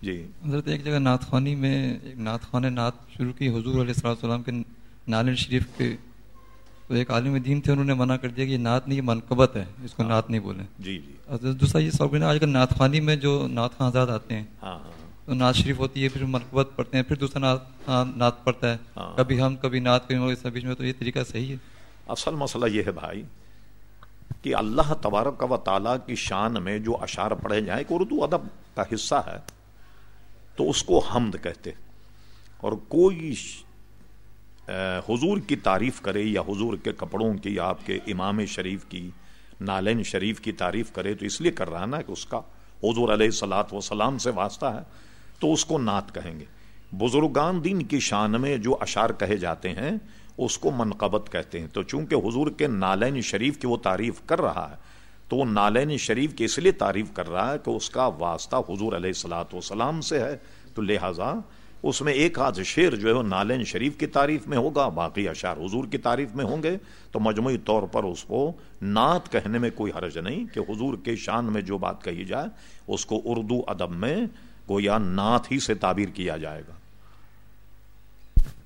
جی۔ حضرت ایک جگہ نعت خوانی میں ایک نعت خوان نعت شروع کی حضور علیہ السلام السلام کے نالن شریف کے تو ایک عالم دین تھے انہوں نے منع کر دیا کہ یہ نعت نہیں یہ منقبت ہے اس کو نعت نہیں بولیں۔ جی جی۔ دوسرا یہ سب آج کل نعت خوانی میں جو نعت خان آزاد آتے ہیں ہاں ہاں۔ تو نعت شریف ہوتی ہے پھر منقبت پڑھتے ہیں پھر دوسرا نعت نعت پڑھتا ہے۔ ہاں۔ کبھی ہم کبھی نعت کبھی اس بیچ میں تو یہ طریقہ صحیح ہے۔ اصل مسئلہ یہ ہے بھائی کہ اللہ تبارک و تعالیٰ کی شان میں جو اشعار پڑھے جائیں کہ اردو ادب کا حصہ ہے۔ تو اس کو حمد کہتے اور کوئی حضور کی تعریف کرے یا حضور کے کپڑوں کی یا آپ کے امام شریف کی، نالین شریف کی تعریف کرے تو اس لیے کر رہا نا کہ اس کا حضور علیہ سلاۃ وسلام سے واسطہ ہے، تو اس کو نعت کہیں گے۔ بزرگان دین کی شان میں جو اشعار کہے جاتے ہیں، اس کو منقبت کہتے ہیں۔ تو چونکہ حضور کے نالین شریف کی وہ تعریف کر رہا ہے تو وہ نالین شریف کی اس لیے تعریف کر رہا ہے کہ اس کا واسطہ حضور علیہ السلاۃ وسلام سے ہے۔ تو لہذا اس میں ایک آدھ شعر جو ہے وہ نالین شریف کی تعریف میں ہوگا، باقی اشعار حضور کی تعریف میں ہوں گے۔ تو مجموعی طور پر اس کو نعت کہنے میں کوئی حرج نہیں کہ حضور کے شان میں جو بات کہی جائے، اس کو اردو ادب میں گویا نعت ہی سے تعبیر کیا جائے گا۔